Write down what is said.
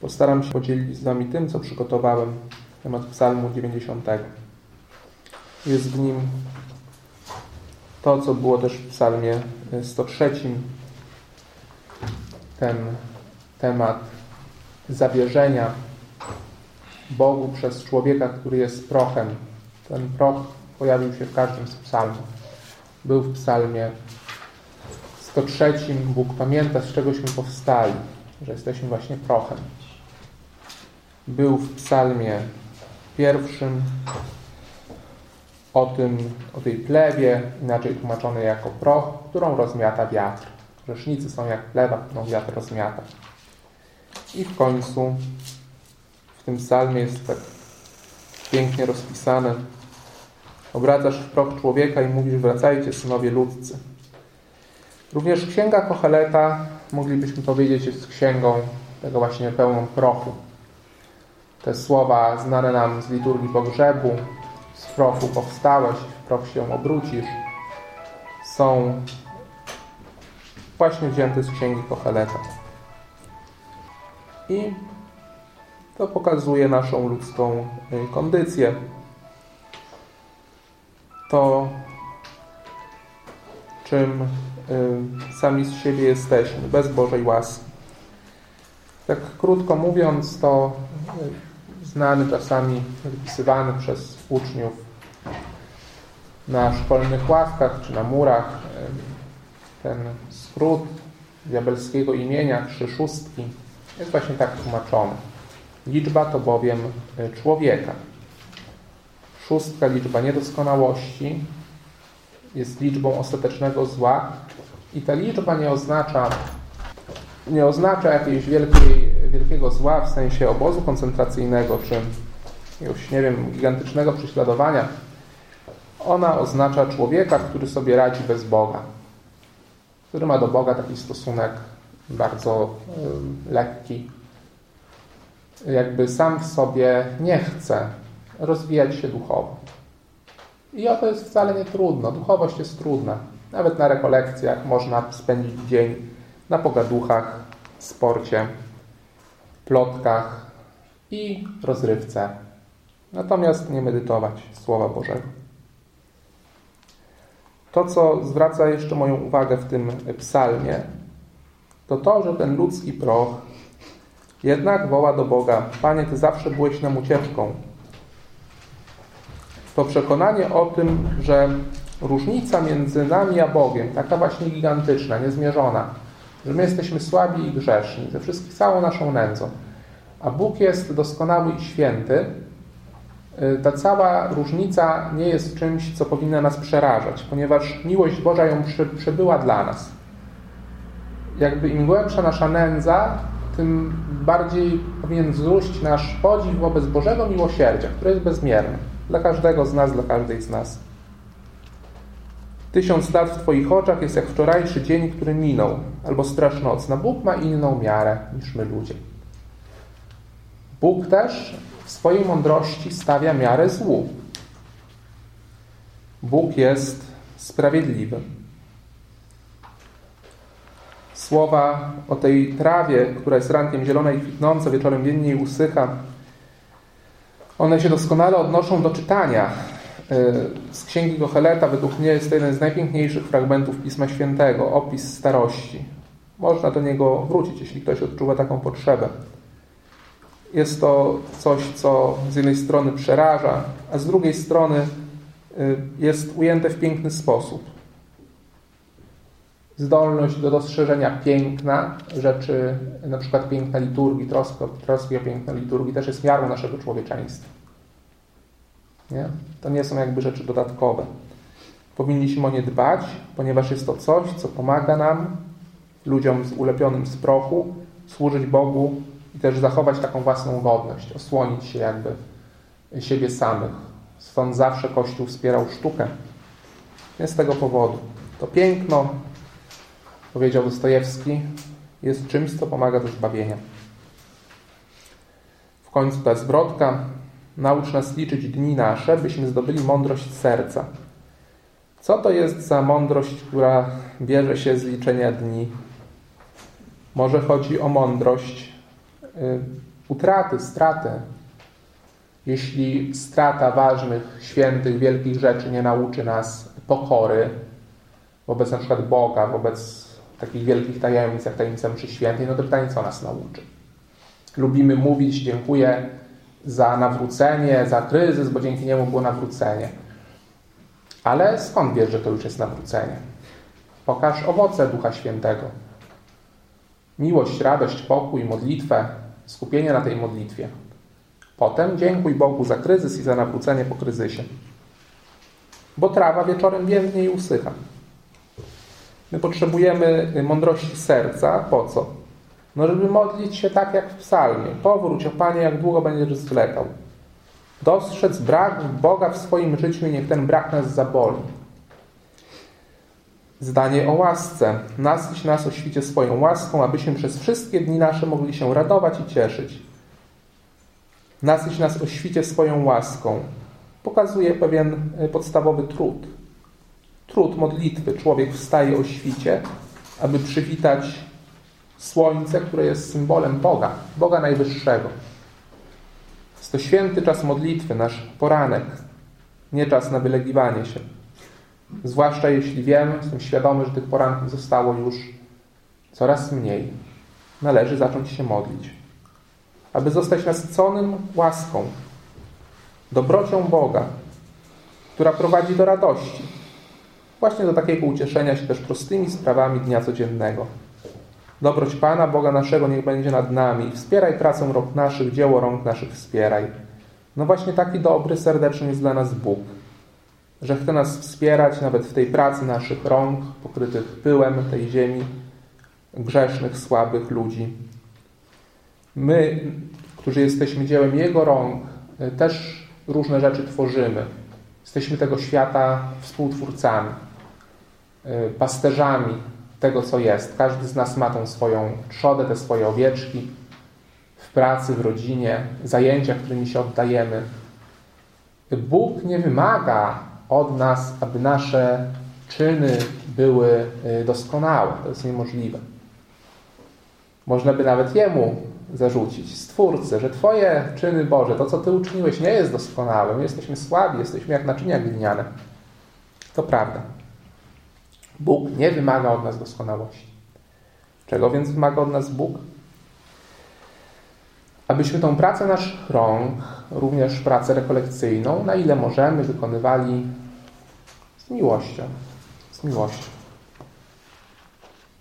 Postaram się podzielić z Wami tym, co przygotowałem na temat Psalmu 90. Jest w nim to, co było też w Psalmie 103, ten temat zawierzenia Bogu przez człowieka, który jest prochem. Ten proch pojawił się w każdym z psalmów. Był w psalmie 103. Bóg pamięta, z czegośmy powstali, że jesteśmy właśnie prochem. Był w psalmie pierwszym o tym, o tej plewie, inaczej tłumaczonej jako proch, którą rozmiata wiatr. Grzesznicy są jak plewa, którą wiatr rozmiata. I w końcu w tym psalmie jest tak pięknie rozpisane. Obracasz w proch człowieka i mówisz, wracajcie synowie ludzcy. Również księga Kocheleta, moglibyśmy powiedzieć, jest księgą tego właśnie pełną prochu. Te słowa znane nam z liturgii pogrzebu, z prochu powstałeś, w proch się obrócisz, są właśnie wzięte z księgi Kocheleta. I to pokazuje naszą ludzką y, kondycję. To, czym sami z siebie jesteśmy, bez Bożej łaski. Tak krótko mówiąc, to y, znany czasami, wypisywany przez uczniów na szkolnych ławkach czy na murach ten skrót diabelskiego imienia trzy szóstki jest właśnie tak tłumaczony. Liczba to bowiem człowieka. Szóstka liczba niedoskonałości jest liczbą ostatecznego zła i ta liczba nie oznacza nie oznacza jakiegoś wielkiej, wielkiego zła w sensie obozu koncentracyjnego czy jakiegoś, nie wiem, gigantycznego prześladowania. Ona oznacza człowieka, który sobie radzi bez Boga, który ma do Boga taki stosunek bardzo y, lekki, jakby sam w sobie nie chce rozwijać się duchowo. I to jest wcale nie trudno. Duchowość jest trudna. Nawet na rekolekcjach można spędzić dzień na pogaduchach, sporcie, plotkach i rozrywce. Natomiast nie medytować Słowa Bożego. To, co zwraca jeszcze moją uwagę w tym psalmie, to to, że ten ludzki proch jednak woła do Boga, Panie, Ty zawsze byłeś nam ucieczką. To przekonanie o tym, że różnica między nami a Bogiem, taka właśnie gigantyczna, niezmierzona, że my jesteśmy słabi i grzeszni, ze wszystkich całą naszą nędzą, a Bóg jest doskonały i święty, y, ta cała różnica nie jest czymś, co powinno nas przerażać, ponieważ miłość Boża ją przebyła dla nas. Jakby im głębsza nasza nędza, tym bardziej powinien wzróść nasz podziw wobec Bożego miłosierdzia, które jest bezmierne dla każdego z nas, dla każdej z nas. Tysiąc lat w Twoich oczach jest jak wczorajszy dzień, który minął, albo straż nocna. Bóg ma inną miarę niż my ludzie. Bóg też w swojej mądrości stawia miarę złu. Bóg jest sprawiedliwy słowa o tej trawie, która jest rankiem zielona i kwitnąca, wieczorem i usycha, one się doskonale odnoszą do czytania e, z Księgi Gocheleta. Według mnie jest to jeden z najpiękniejszych fragmentów Pisma Świętego, opis starości. Można do niego wrócić, jeśli ktoś odczuwa taką potrzebę. Jest to coś, co z jednej strony przeraża, a z drugiej strony e, jest ujęte w piękny sposób zdolność do dostrzeżenia piękna rzeczy, na przykład piękna liturgii, troska, troski o piękno liturgii też jest miarą naszego człowieczeństwa. Nie? To nie są jakby rzeczy dodatkowe. Powinniśmy o nie dbać, ponieważ jest to coś, co pomaga nam, ludziom ulepionym z prochu, służyć Bogu i też zachować taką własną godność, osłonić się jakby siebie samych. Stąd zawsze Kościół wspierał sztukę. Nie z tego powodu. To piękno powiedział Dostojewski, jest czymś, co pomaga do zbawienia. W końcu ta zwrotka naucz nas liczyć dni nasze, byśmy zdobyli mądrość serca. Co to jest za mądrość, która bierze się z liczenia dni? Może chodzi o mądrość utraty, straty. Jeśli strata ważnych, świętych, wielkich rzeczy nie nauczy nas pokory wobec na przykład Boga, wobec takich wielkich tajemnic jak tajemnica mszy świętej, no to pytanie, co nas nauczy? Lubimy mówić, dziękuję za nawrócenie, za kryzys, bo dzięki niemu było nawrócenie. Ale skąd wiesz, że to już jest nawrócenie? Pokaż owoce Ducha Świętego. Miłość, radość, pokój, modlitwę, skupienie na tej modlitwie. Potem dziękuj Bogu za kryzys i za nawrócenie po kryzysie. Bo trawa wieczorem więdnie i usycha. My potrzebujemy mądrości serca. Po co? No, żeby modlić się tak jak w psalmie. Powróć, o Panie, jak długo będziesz zwlekał. Dostrzec brak Boga w swoim życiu i niech ten brak nas zaboli. Zdanie o łasce. Nasyć nas o świcie swoją łaską, abyśmy przez wszystkie dni nasze mogli się radować i cieszyć. Nasyć nas o świcie swoją łaską. Pokazuje pewien e, podstawowy trud. Trud modlitwy. Człowiek wstaje o świcie, aby przywitać słońce, które jest symbolem Boga, Boga Najwyższego. Jest to święty czas modlitwy, nasz poranek, nie czas na wylegiwanie się. Zwłaszcza jeśli wiem, jestem świadomy, że tych poranków zostało już coraz mniej. Należy zacząć się modlić. Aby zostać nasyconym łaską, dobrocią Boga, która prowadzi do radości. Właśnie do takiego ucieszenia się też prostymi sprawami dnia codziennego. Dobroć Pana, Boga naszego, niech będzie nad nami. Wspieraj pracę rąk naszych, dzieło rąk naszych wspieraj. No właśnie taki dobry, serdeczny jest dla nas Bóg że chce nas wspierać nawet w tej pracy naszych rąk, pokrytych pyłem tej ziemi, grzesznych, słabych ludzi. My, którzy jesteśmy dziełem Jego rąk, też różne rzeczy tworzymy. Jesteśmy tego świata współtwórcami, pasterzami tego, co jest. Każdy z nas ma tą swoją trzodę, te swoje owieczki w pracy, w rodzinie, zajęcia, którymi się oddajemy. Bóg nie wymaga od nas, aby nasze czyny były y, doskonałe. To jest niemożliwe. Można by nawet Jemu zarzucić, Stwórcy, że Twoje czyny Boże, to co Ty uczyniłeś nie jest doskonałe. My jesteśmy słabi, jesteśmy jak naczynia gliniane. To prawda. Bóg nie wymaga od nas doskonałości. Czego więc wymaga od nas Bóg? Abyśmy tą pracę naszych rąk, również pracę rekolekcyjną, na ile możemy, wykonywali z miłością. Z miłością.